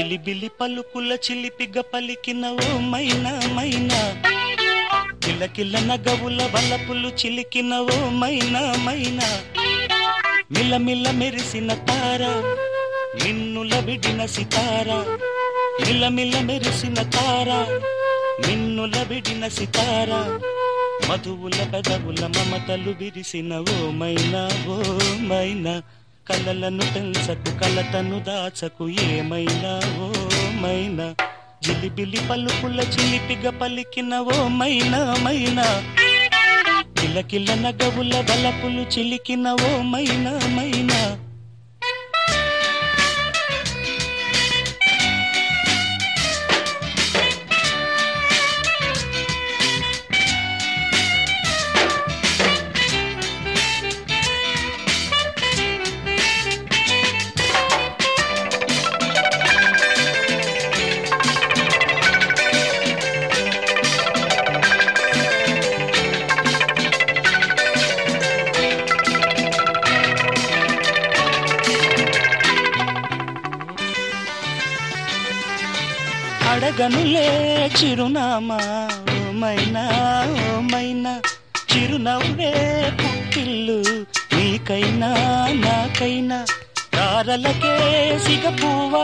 చిలిబిలి పలుకుల చిలిపిగ పలికిన ఓ మైనా మైనా. కిలకిల నగవుల వలపులు చిలికిన ఓ మైనా మైనా. మిలమిల మెరిసిన తార నిన్నుల విడిన సితార. మిలమిల మెరిసిన తార నిన్నుల విడిన సితార. మధువుల పెదవుల మమతలు విరిసిన ఓ మైనా ఓ మైనా. కలలను పెంచకు కలతను దాచకు ఏమైనా ఓ మైనా? జిలిబిలి పలుకుల చిలిపిగ పలికిన ఓ మైనా మైనా? కిలకిల నగవుల బలపులు చిలికిన ఓ మైనా మైనా? అడగనులే చిరునామా ఓ మైనా చిరునవ్వే పుట్టిల్లు నీకైనా నాకైనా. తారలకే సిగపూవ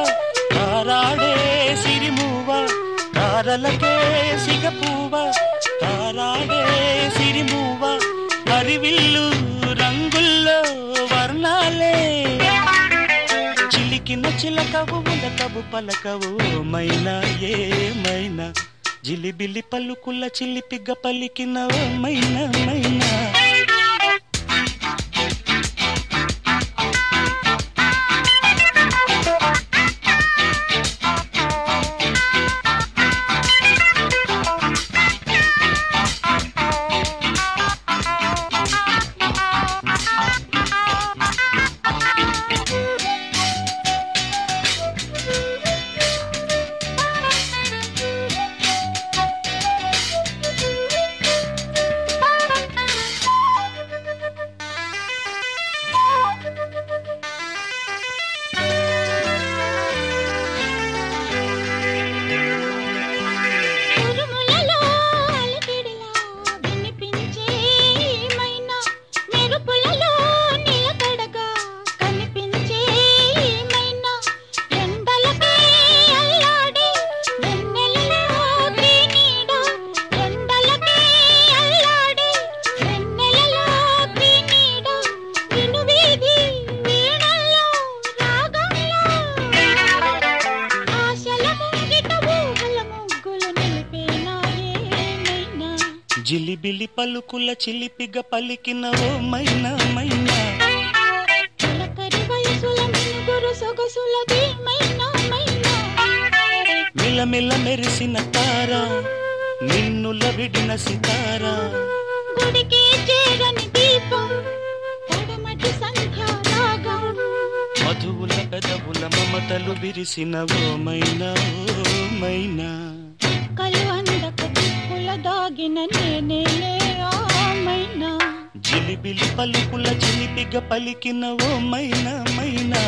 తారాడే సిరిమూవ. తారలకే సిగపూవ తారాడే సిరిమూవ. హరివిల్లు పలకవు ఉలకవు పలకవు. మైనా ఏమైనా. జిలిబిలి పలుకుల చిలిపిగ పలికిన ఓ మైనా మైనా. జిలిబిలి పలుకుల చిలిపిగ పలికిన ఓ మైనా మైనా. మిలమిల మెరిసిన తార నిన్నుల విడిన సితార. గుడికి చేరని దీపం మధువుల పెదవుల మమతలు విరిసిన ఓ మైనా ఓ మైనా. కలు అందక దిక్కుల దాగిన నేనేలే ఆమైనా? జిలిబిలి పలుకుల చిలిపిగ పలికిన ఓ మైనా మైనా.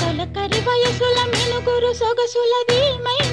తొలకరి వయసుల మినుగురు సొగసులది మైనా.